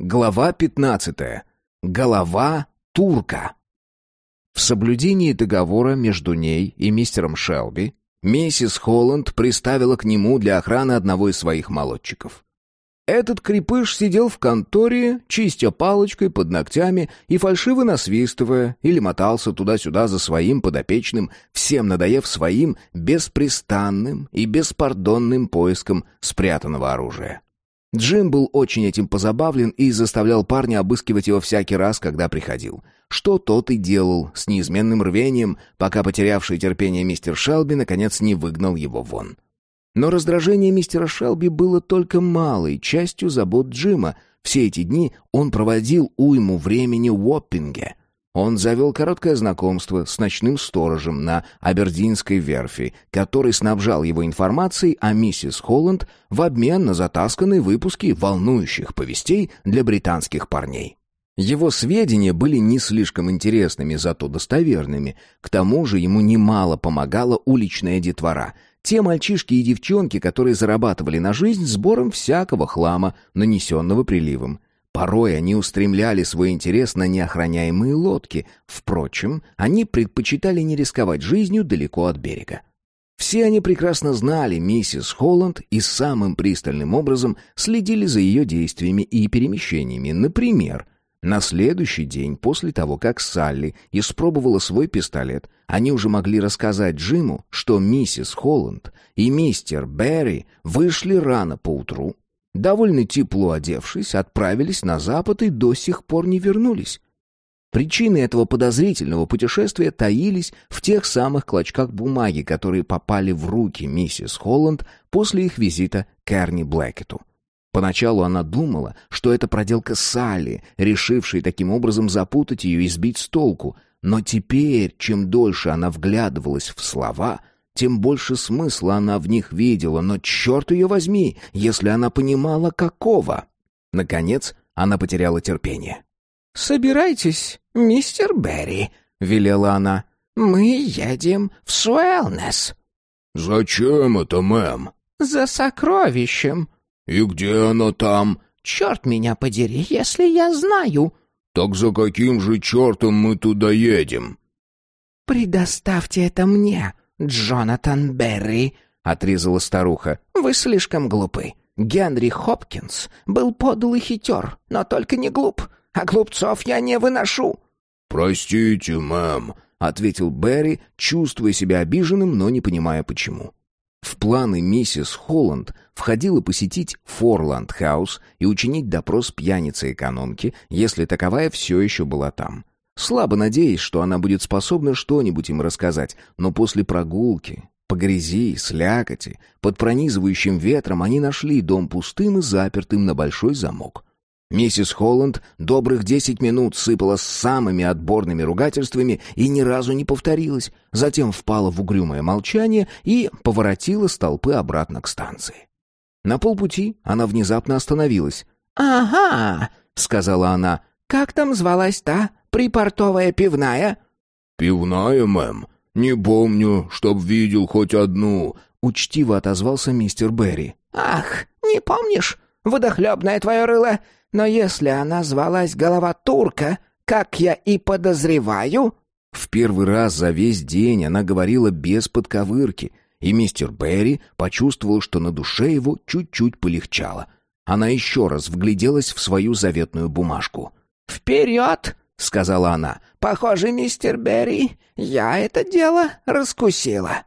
Глава 15. Голова турка. В соблюдении договора между ней и мистером Шелби, миссис Холланд приставила к нему для охраны одного из своих молодчиков. Этот крепыш сидел в конторе, чистя палочкой под ногтями и фальшиво насвистывая, или мотался туда-сюда за своим подопечным, всем надоев своим беспрестанным и беспардонным поиском спрятанного оружия. Джим был очень этим позабавлен и заставлял парня обыскивать его всякий раз, когда приходил. Что тот и делал с неизменным рвением, пока потерявший терпение мистер Шелби наконец не выгнал его вон. Но раздражение мистера Шелби было только малой частью забот Джима. Все эти дни он проводил уйму времени в Уоппинге, он завел короткое знакомство с ночным сторожем на Абердинской верфи, который снабжал его информацией о миссис Холланд в обмен на затасканные выпуски волнующих повестей для британских парней. Его сведения были не слишком интересными, зато достоверными. К тому же ему немало помогала уличная детвора. Те мальчишки и девчонки, которые зарабатывали на жизнь сбором всякого хлама, нанесенного приливом. Порой они устремляли свой интерес на неохраняемые лодки. Впрочем, они предпочитали не рисковать жизнью далеко от берега. Все они прекрасно знали миссис Холланд и самым пристальным образом следили за ее действиями и перемещениями. Например, на следующий день после того, как Салли испробовала свой пистолет, они уже могли рассказать Джиму, что миссис Холланд и мистер Берри вышли рано поутру довольно тепло одевшись, отправились на запад и до сих пор не вернулись. Причины этого подозрительного путешествия таились в тех самых клочках бумаги, которые попали в руки миссис Холланд после их визита к Эрни Блэкету. Поначалу она думала, что это проделка Салли, решившей таким образом запутать ее и сбить с толку, но теперь, чем дольше она вглядывалась в слова — тем больше смысла она в них видела, но черт ее возьми, если она понимала, какого. Наконец, она потеряла терпение. «Собирайтесь, мистер Берри», — велела она. «Мы едем в Суэлнес». «Зачем это, мэм?» «За сокровищем». «И где оно там?» «Черт меня подери, если я знаю». «Так за каким же чертом мы туда едем?» «Предоставьте это мне», «Джонатан Берри», — отрезала старуха, — «вы слишком глупы. Генри Хопкинс был подлый хитер, но только не глуп, а глупцов я не выношу». «Простите, мэм», — ответил Берри, чувствуя себя обиженным, но не понимая почему. В планы миссис Холланд входило посетить Форланд-хаус и учинить допрос пьяницы-экономки, если таковая все еще была там. Слабо надеясь, что она будет способна что-нибудь им рассказать, но после прогулки, по грязи, слякоти, под пронизывающим ветром они нашли дом пустым и запертым на большой замок. Миссис Холланд добрых десять минут сыпала самыми отборными ругательствами и ни разу не повторилась, затем впала в угрюмое молчание и поворотила с обратно к станции. На полпути она внезапно остановилась. «Ага», — сказала она, — «как там звалась та, припортовая пивная?» «Пивная, мэм? Не помню, чтоб видел хоть одну», — учтиво отозвался мистер Берри. «Ах, не помнишь? Водохлебное твое рыло. Но если она звалась голова турка, как я и подозреваю...» В первый раз за весь день она говорила без подковырки, и мистер Берри почувствовал, что на душе его чуть-чуть полегчало. Она еще раз вгляделась в свою заветную бумажку. «Вперед!» — сказала она. «Похоже, мистер Берри, я это дело раскусила».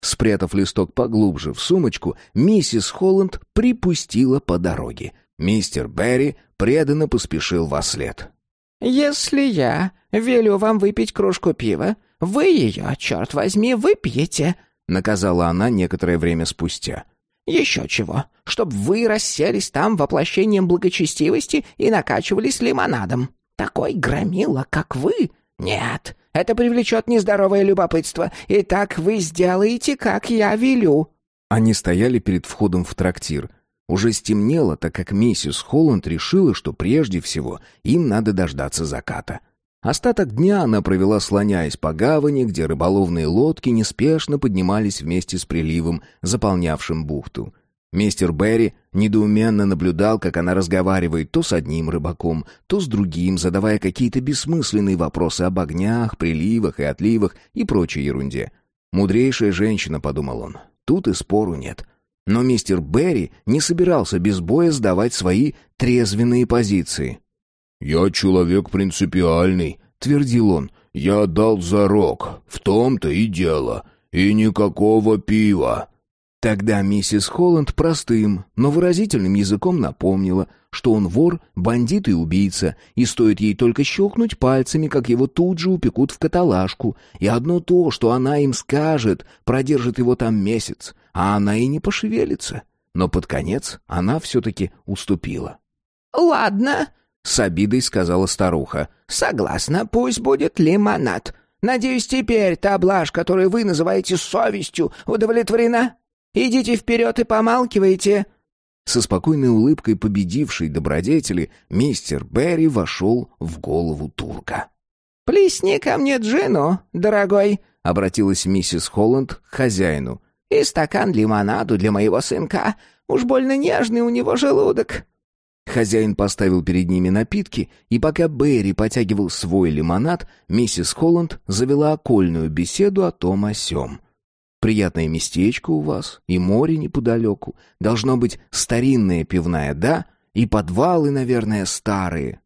Спрятав листок поглубже в сумочку, миссис Холланд припустила по дороге. Мистер Берри преданно поспешил во след. «Если я велю вам выпить кружку пива, вы ее, черт возьми, выпьете», — наказала она некоторое время спустя. «Еще чего, чтоб вы расселись там воплощением благочестивости и накачивались лимонадом». Такой громила, как вы? Нет, это привлечет нездоровое любопытство. И так вы сделаете, как я велю». Они стояли перед входом в трактир. Уже стемнело, так как миссис Холланд решила, что прежде всего им надо дождаться заката. Остаток дня она провела, слоняясь по гавани, где рыболовные лодки неспешно поднимались вместе с приливом, заполнявшим бухту. Мистер Берри недоуменно наблюдал, как она разговаривает то с одним рыбаком, то с другим, задавая какие-то бессмысленные вопросы об огнях, приливах и отливах и прочей ерунде. «Мудрейшая женщина», — подумал он, — «тут и спору нет». Но мистер Берри не собирался без боя сдавать свои трезвенные позиции. «Я человек принципиальный», — твердил он. «Я дал зарок, в том-то и дело, и никакого пива». Тогда миссис Холланд простым, но выразительным языком напомнила, что он вор, бандит и убийца, и стоит ей только щелкнуть пальцами, как его тут же упекут в каталажку, и одно то, что она им скажет, продержит его там месяц, а она и не пошевелится. Но под конец она все-таки уступила. «Ладно», — с обидой сказала старуха. «Согласна, пусть будет лимонад. Надеюсь, теперь та блажь, которую вы называете совестью, удовлетворена?» Идите вперед и помалкивайте!» Со спокойной улыбкой победившей добродетели мистер Берри вошел в голову турка. «Плесни ко мне джину, дорогой», — обратилась миссис Холланд к хозяину. «И стакан лимонаду для моего сынка. Уж больно нежный у него желудок». Хозяин поставил перед ними напитки, и пока Берри потягивал свой лимонад, миссис Холланд завела окольную беседу о том о сём. Приятное местечко у вас, и море неподалеку. Должно быть старинная пивная, да? И подвалы, наверное, старые.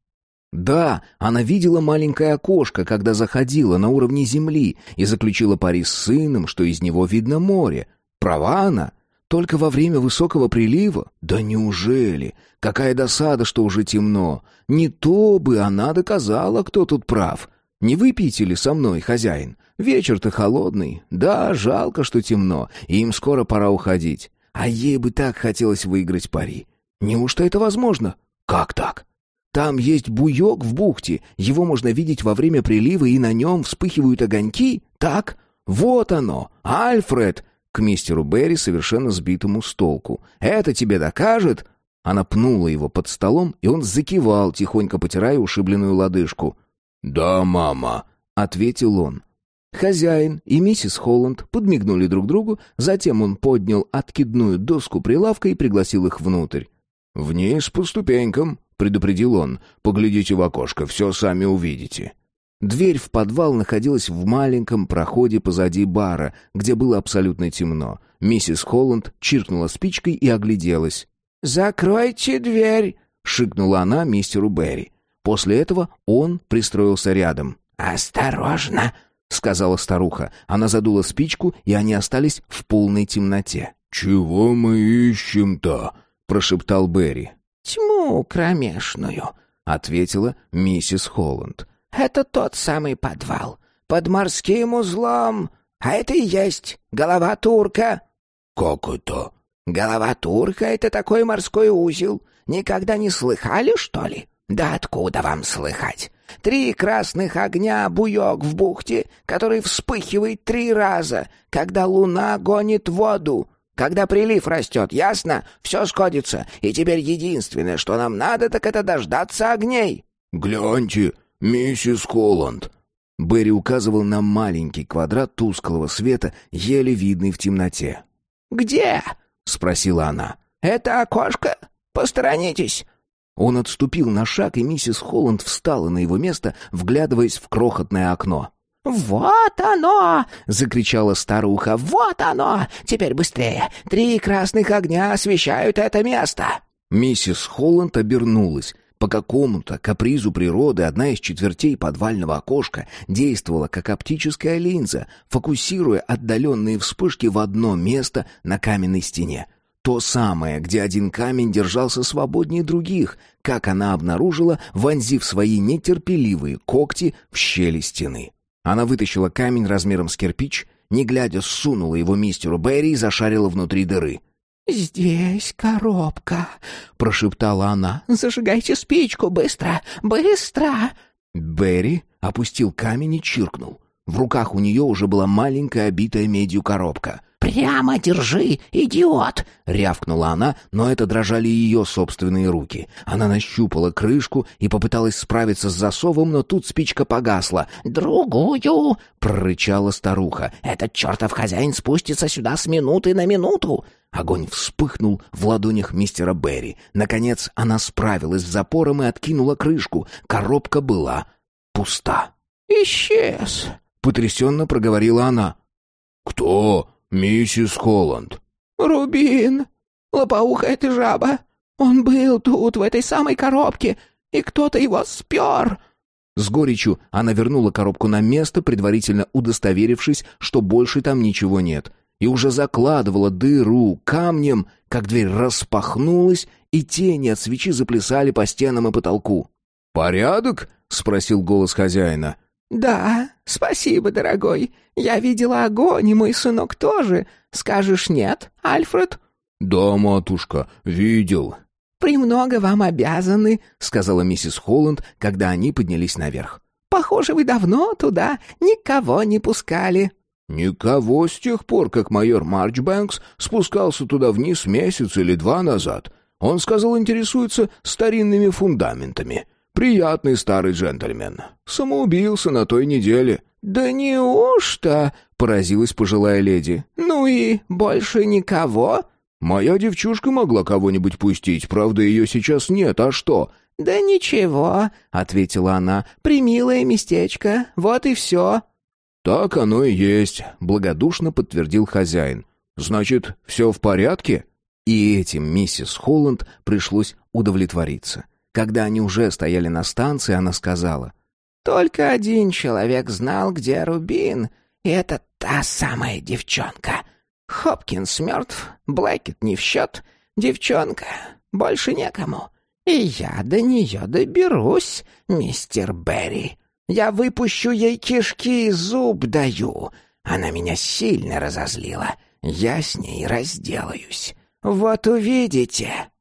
Да, она видела маленькое окошко, когда заходила на уровне земли и заключила пари с сыном, что из него видно море. Права она? Только во время высокого прилива? Да неужели? Какая досада, что уже темно. Не то бы она доказала, кто тут прав. Не выпьете ли со мной, хозяин? Вечер-то холодный. Да, жалко, что темно, и им скоро пора уходить. А ей бы так хотелось выиграть пари. Неужто это возможно? Как так? Там есть буёк в бухте, его можно видеть во время прилива, и на нем вспыхивают огоньки? Так? Вот оно! Альфред!» К мистеру Берри, совершенно сбитому с толку. «Это тебе докажет?» Она пнула его под столом, и он закивал, тихонько потирая ушибленную лодыжку. «Да, мама», — ответил он. Хозяин и миссис Холланд подмигнули друг другу, затем он поднял откидную доску прилавка и пригласил их внутрь. «Вниз по ступенькам», — предупредил он. «Поглядите в окошко, все сами увидите». Дверь в подвал находилась в маленьком проходе позади бара, где было абсолютно темно. Миссис Холланд чиркнула спичкой и огляделась. «Закройте дверь!» — шикнула она мистеру Берри. После этого он пристроился рядом. «Осторожно!» — сказала старуха. Она задула спичку, и они остались в полной темноте. «Чего мы ищем-то?» — прошептал Берри. «Тьму кромешную», — ответила миссис Холланд. «Это тот самый подвал. Под морским узлом. А это и есть голова турка». «Как это?» «Голова турка — это такой морской узел. Никогда не слыхали, что ли?» «Да откуда вам слыхать? Три красных огня буёк в бухте, который вспыхивает три раза, когда луна гонит воду. Когда прилив растет, ясно? Все сходится, и теперь единственное, что нам надо, так это дождаться огней». «Гляньте, миссис Холланд». Берри указывал на маленький квадрат тусклого света, еле видный в темноте. «Где?» — спросила она. «Это окошко? Посторонитесь!» Он отступил на шаг, и миссис Холланд встала на его место, вглядываясь в крохотное окно. «Вот оно!» — закричала старуха. «Вот оно! Теперь быстрее! Три красных огня освещают это место!» Миссис Холланд обернулась. По какому-то капризу природы одна из четвертей подвального окошка действовала как оптическая линза, фокусируя отдаленные вспышки в одно место на каменной стене. То самое, где один камень держался свободнее других, как она обнаружила, вонзив свои нетерпеливые когти в щели стены. Она вытащила камень размером с кирпич, не глядя сунула его мистеру Берри и зашарила внутри дыры. «Здесь коробка», — прошептала она. «Зажигайте спичку, быстро, быстро!» Берри опустил камень и чиркнул. В руках у нее уже была маленькая обитая медью коробка — Прямо держи, идиот!» — рявкнула она, но это дрожали ее собственные руки. Она нащупала крышку и попыталась справиться с засовом, но тут спичка погасла. «Другую!» — прорычала старуха. «Этот чертов хозяин спустится сюда с минуты на минуту!» Огонь вспыхнул в ладонях мистера Берри. Наконец она справилась с запором и откинула крышку. Коробка была пуста. «Исчез!» — потрясенно проговорила она. «Кто?» «Миссис Холланд». «Рубин! Лопоухая ты жаба! Он был тут, в этой самой коробке, и кто-то его спер!» С горечью она вернула коробку на место, предварительно удостоверившись, что больше там ничего нет, и уже закладывала дыру камнем, как дверь распахнулась, и тени от свечи заплясали по стенам и потолку. «Порядок?» — спросил голос хозяина. «Да, спасибо, дорогой. Я видела огонь, и мой сынок тоже. Скажешь нет, Альфред?» «Да, матушка, видел». «Премного вам обязаны», — сказала миссис Холланд, когда они поднялись наверх. «Похоже, вы давно туда никого не пускали». «Никого с тех пор, как майор Марчбэнкс спускался туда вниз месяц или два назад. Он сказал, интересуется старинными фундаментами. Приятный старый джентльмен. Самоубился на той неделе». «Да неужто?» — поразилась пожилая леди. «Ну и больше никого?» «Моя девчушка могла кого-нибудь пустить, правда, ее сейчас нет, а что?» «Да ничего», — ответила она, — «примилое местечко, вот и все». «Так оно и есть», — благодушно подтвердил хозяин. «Значит, все в порядке?» И этим миссис Холланд пришлось удовлетвориться. Когда они уже стояли на станции, она сказала. «Только один человек знал, где Рубин, и это та самая девчонка. Хопкинс мертв, Блэкет не в счет, девчонка, больше некому. И я до нее доберусь, мистер Берри. Я выпущу ей кишки и зуб даю. Она меня сильно разозлила. Я с ней разделаюсь. Вот увидите».